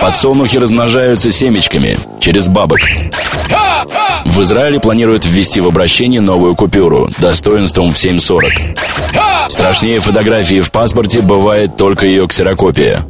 Подсолнухи размножаются семечками, через бабок. В Израиле планируют ввести в обращение новую купюру достоинством в 7,40. Страшнее фотографии в паспорте бывает только ее ксерокопия.